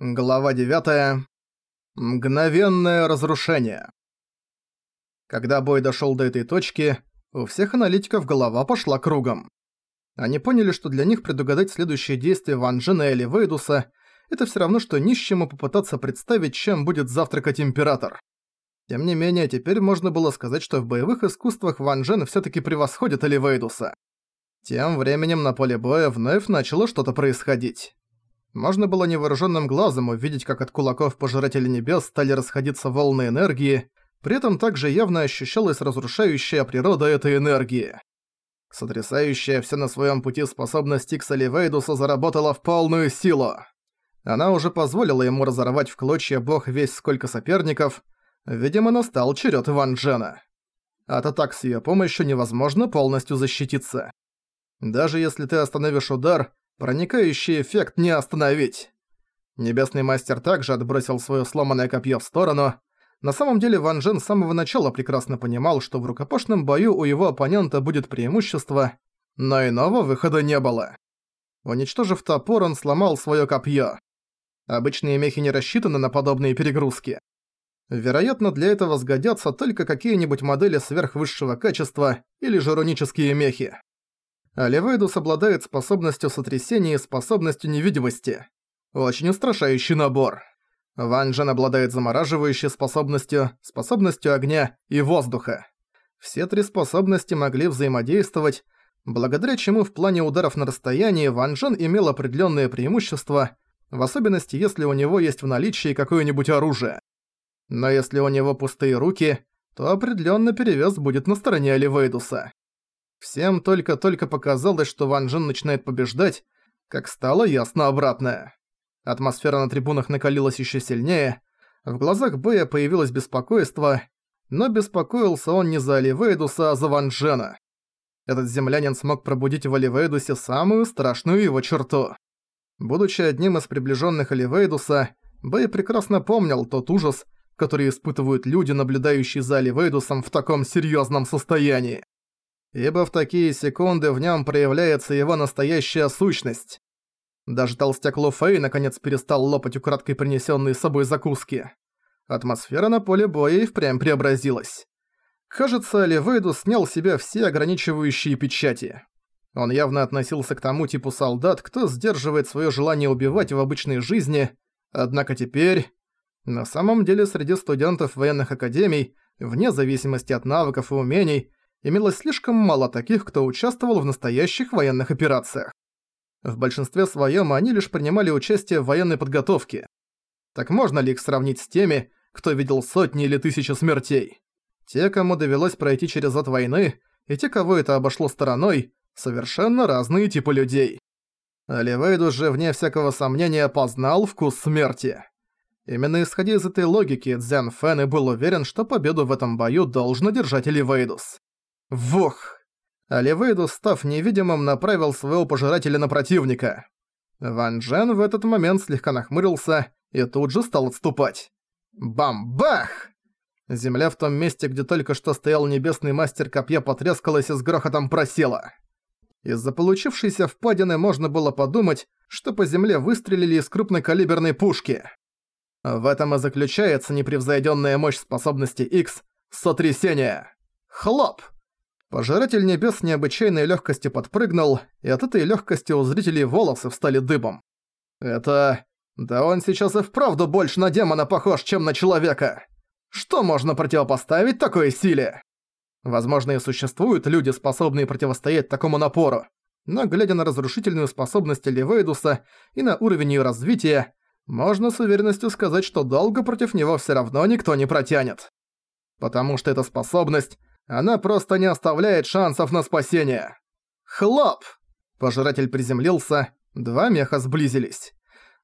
Глава 9. Мгновенное разрушение. Когда бой дошёл до этой точки, у всех аналитиков голова пошла кругом. Они поняли, что для них предугадать следующие действия Ван Джена или Вейдуса – это всё равно, что нищему попытаться представить, чем будет завтракать Император. Тем не менее, теперь можно было сказать, что в боевых искусствах Ван Джен всё-таки превосходит Эливейдуса. Тем временем на поле боя вновь начало что-то происходить. Можно было невооруженным глазом увидеть, как от кулаков Пожирателя Небес стали расходиться волны энергии, при этом также явно ощущалась разрушающая природа этой энергии. Сотрясающая все на своем пути способность Икса Ливейдуса заработала в полную силу. Она уже позволила ему разорвать в клочья бог весь сколько соперников, видимо, настал черед Иван Джена. От атак с ее помощью невозможно полностью защититься. Даже если ты остановишь удар, Проникающий эффект не остановить. Небесный мастер также отбросил своё сломанное копье в сторону. На самом деле Ван Джен с самого начала прекрасно понимал, что в рукопашном бою у его оппонента будет преимущество, но иного выхода не было. Уничтожив топор, он сломал своё копье. Обычные мехи не рассчитаны на подобные перегрузки. Вероятно, для этого сгодятся только какие-нибудь модели сверхвысшего качества или же рунические мехи. Оливейдус обладает способностью сотрясения и способностью невидимости. Очень устрашающий набор. Ван Джен обладает замораживающей способностью, способностью огня и воздуха. Все три способности могли взаимодействовать, благодаря чему в плане ударов на расстоянии Ван Джен имел определенные преимущества, в особенности если у него есть в наличии какое-нибудь оружие. Но если у него пустые руки, то определенно перевес будет на стороне Оливейдуса. Всем только-только показалось, что Ван Джен начинает побеждать, как стало ясно обратное. Атмосфера на трибунах накалилась еще сильнее, в глазах Бэя появилось беспокойство, но беспокоился он не за Оливейдуса, а за Ван Джена. Этот землянин смог пробудить в Оливейдусе самую страшную его черту. Будучи одним из приближенных Оливейдуса, Бэй прекрасно помнил тот ужас, который испытывают люди, наблюдающие за Оливейдусом в таком серьезном состоянии ибо в такие секунды в нем проявляется его настоящая сущность. Даже толстяк Луфей наконец перестал лопать украдкой принесенные с собой закуски. Атмосфера на поле боя и впрямь преобразилась. Кажется, Ливейду снял с себя все ограничивающие печати. Он явно относился к тому типу солдат, кто сдерживает свое желание убивать в обычной жизни, однако теперь... На самом деле среди студентов военных академий, вне зависимости от навыков и умений, имелось слишком мало таких, кто участвовал в настоящих военных операциях. В большинстве своем они лишь принимали участие в военной подготовке. Так можно ли их сравнить с теми, кто видел сотни или тысячи смертей? Те, кому довелось пройти через ад войны, и те, кого это обошло стороной, совершенно разные типы людей. Оливейду же, вне всякого сомнения, познал вкус смерти. Именно исходя из этой логики, Дзян Фэн и был уверен, что победу в этом бою должен одержать Оливейдус. Вох! Оливейдус, став невидимым, направил своего пожирателя на противника. Ван Джен в этот момент слегка нахмурился и тут же стал отступать. Бам-бах! Земля в том месте, где только что стоял небесный мастер копья, потрескалась и с грохотом просела. Из-за получившейся впадины можно было подумать, что по земле выстрелили из крупнокалиберной пушки. В этом и заключается непревзойденная мощь способности X — сотрясение. Хлоп! Пожиратель небес необычайной легкостью подпрыгнул, и от этой легкости у зрителей волосы встали дыбом. Это... Да он сейчас и вправду больше на демона похож, чем на человека. Что можно противопоставить такой силе? Возможно, и существуют люди, способные противостоять такому напору. Но глядя на разрушительную способность Ливейдуса и на уровень её развития, можно с уверенностью сказать, что долго против него всё равно никто не протянет. Потому что эта способность она просто не оставляет шансов на спасение. Хлоп! Пожиратель приземлился, два меха сблизились.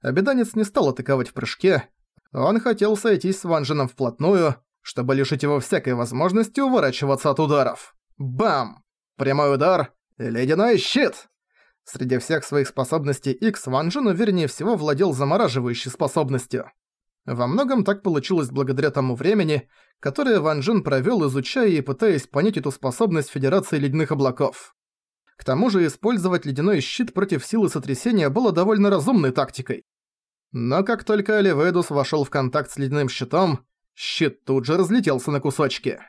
Обеданец не стал атаковать в прыжке. Он хотел сойтись с Ванжином вплотную, чтобы лишить его всякой возможности уворачиваться от ударов. Бам! Прямой удар. Ледяной щит! Среди всех своих способностей X Ван Джен увереннее всего владел замораживающей способностью. Во многом так получилось благодаря тому времени, которое Ван Джин провёл, изучая и пытаясь понять эту способность Федерации Ледяных Облаков. К тому же использовать ледяной щит против силы сотрясения было довольно разумной тактикой. Но как только Оливейдус вошёл в контакт с ледяным щитом, щит тут же разлетелся на кусочки.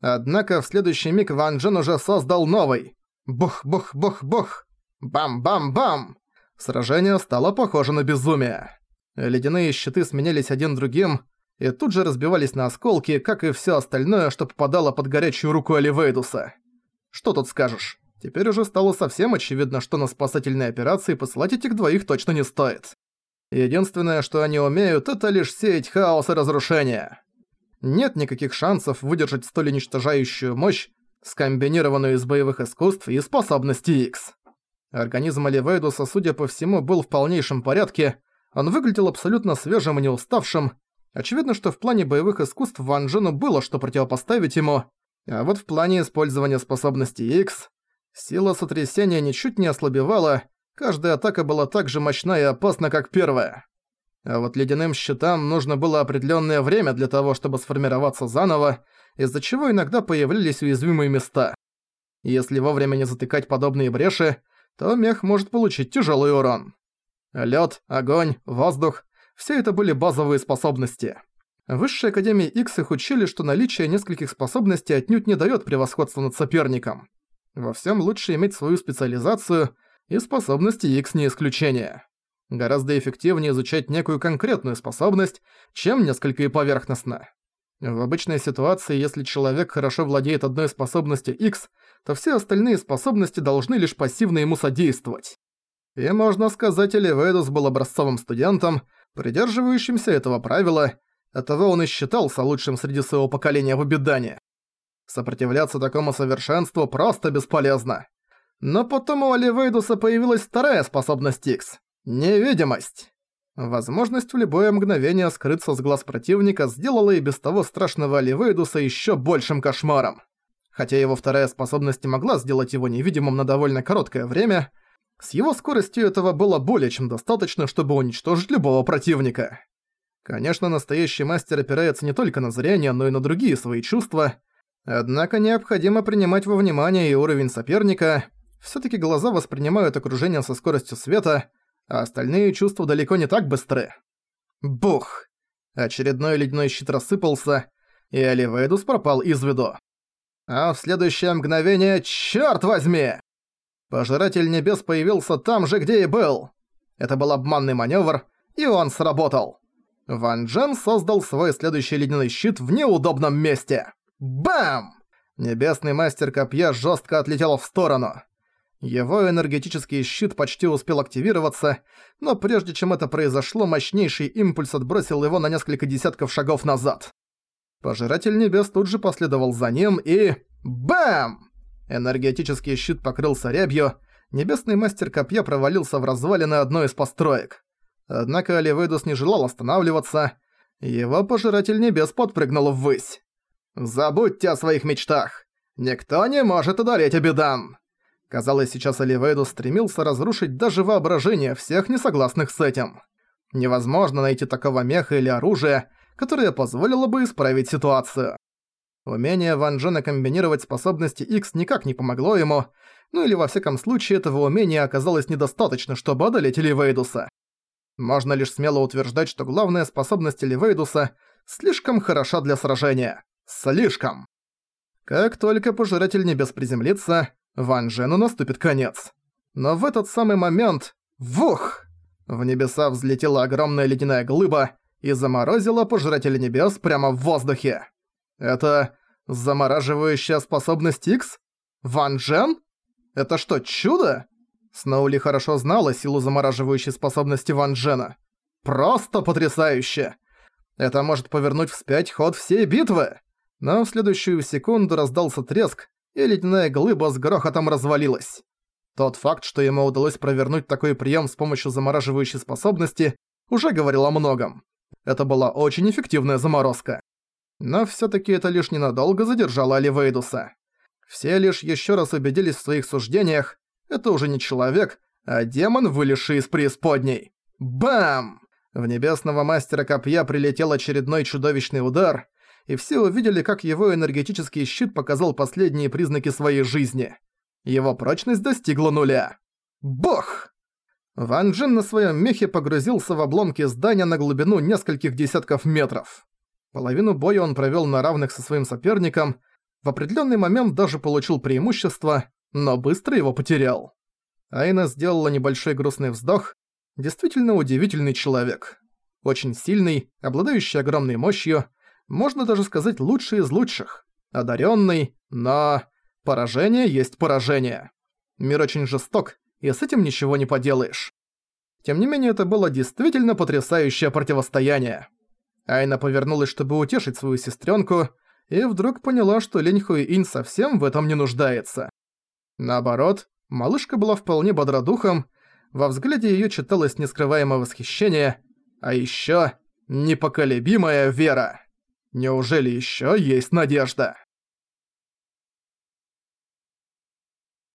Однако в следующий миг Ван Джен уже создал новый. Бух-бух-бух-бух! Бам-бам-бам! Сражение стало похоже на безумие. Ледяные щиты сменялись один другим и тут же разбивались на осколки, как и всё остальное, что попадало под горячую руку Оливейдуса. Что тут скажешь? Теперь уже стало совсем очевидно, что на спасательные операции посылать этих двоих точно не стоит. Единственное, что они умеют, это лишь сеять хаос и разрушение. Нет никаких шансов выдержать столь уничтожающую мощь, скомбинированную из боевых искусств и способностей X. Организм Оливейдуса, судя по всему, был в полнейшем порядке, он выглядел абсолютно свежим и не уставшим. Очевидно, что в плане боевых искусств Ван Джену было что противопоставить ему, а вот в плане использования способности X сила сотрясения ничуть не ослабевала, каждая атака была так же мощна и опасна, как первая. А вот ледяным щитам нужно было определенное время для того, чтобы сформироваться заново, из-за чего иногда появлялись уязвимые места. Если вовремя не затыкать подобные бреши, то мех может получить тяжелый урон. Лед, огонь, воздух – все это были базовые способности. В Высшей Академии X их учили, что наличие нескольких способностей отнюдь не дает превосходства над соперником. Во всем лучше иметь свою специализацию, и способности X не исключение. Гораздо эффективнее изучать некую конкретную способность, чем несколько и поверхностно. В обычной ситуации, если человек хорошо владеет одной способностью X, то все остальные способности должны лишь пассивно ему содействовать. И можно сказать, Эливейдус был образцовым студентом, придерживающимся этого правила, Оттого он и считался лучшим среди своего поколения в обедане. Сопротивляться такому совершенству просто бесполезно. Но потом у Оливейдуса появилась вторая способность X — невидимость. Возможность в любое мгновение скрыться с глаз противника сделала и без того страшного Оливейдуса ещё большим кошмаром. Хотя его вторая способность могла сделать его невидимым на довольно короткое время, с его скоростью этого было более чем достаточно, чтобы уничтожить любого противника. Конечно, настоящий мастер опирается не только на зрение, но и на другие свои чувства. Однако необходимо принимать во внимание и уровень соперника. Всё-таки глаза воспринимают окружение со скоростью света, а остальные чувства далеко не так быстры. Бух! Очередной ледяной щит рассыпался, и Оливейдус пропал из виду. А в следующее мгновение, чёрт возьми! Пожиратель небес появился там же, где и был. Это был обманный манёвр, и он сработал. Ван Джен создал свой следующий ледяной щит в неудобном месте. Бам! Небесный мастер копья жестко отлетел в сторону. Его энергетический щит почти успел активироваться, но прежде чем это произошло, мощнейший импульс отбросил его на несколько десятков шагов назад. Пожиратель небес тут же последовал за ним и... Бам! Энергетический щит покрылся рябью, небесный мастер копья провалился в развалины одной из построек. Однако Оливейдус не желал останавливаться. Его пожиратель небес подпрыгнул ввысь. «Забудьте о своих мечтах! Никто не может одолеть Абидан!» Казалось, сейчас Оливейдус стремился разрушить даже воображение всех несогласных с этим. Невозможно найти такого меха или оружия, которое позволило бы исправить ситуацию. Умение Ван Джена комбинировать способности X никак не помогло ему, ну или во всяком случае этого умения оказалось недостаточно, чтобы одолеть Оливейдуса. Можно лишь смело утверждать, что главная способность Эливейдуса слишком хороша для сражения. Слишком. Как только Пожиратель Небес приземлится, Ван Джену наступит конец. Но в этот самый момент... Вух! В небеса взлетела огромная ледяная глыба и заморозила Пожирателя Небес прямо в воздухе. Это замораживающая способность X? Ван Джен? Это что, чудо? Сноули хорошо знала силу замораживающей способности Ван Джена. Просто потрясающе! Это может повернуть вспять ход всей битвы! Но в следующую секунду раздался треск, и ледяная глыба с грохотом развалилась. Тот факт, что ему удалось провернуть такой прием с помощью замораживающей способности, уже говорил о многом. Это была очень эффективная заморозка. Но все таки это лишь ненадолго задержало Оливейдуса. Все лишь еще раз убедились в своих суждениях, это уже не человек, а демон, вылезший из преисподней. Бам! В небесного мастера копья прилетел очередной чудовищный удар, и все увидели, как его энергетический щит показал последние признаки своей жизни. Его прочность достигла нуля. Бог! Ван Джин на своем мехе погрузился в обломки здания на глубину нескольких десятков метров. Половину боя он провел на равных со своим соперником, в определенный момент даже получил преимущество, но быстро его потерял. Айна сделала небольшой грустный вздох. Действительно удивительный человек. Очень сильный, обладающий огромной мощью, можно даже сказать лучший из лучших. Одаренный, но... Поражение есть поражение. Мир очень жесток, и с этим ничего не поделаешь. Тем не менее, это было действительно потрясающее противостояние. Айна повернулась, чтобы утешить свою сестренку, и вдруг поняла, что Линь Хуи-инь совсем в этом не нуждается. Наоборот, малышка была вполне бодра духом, во взгляде её читалось нескрываемое восхищение, а ещё непоколебимая вера. Неужели ещё есть надежда?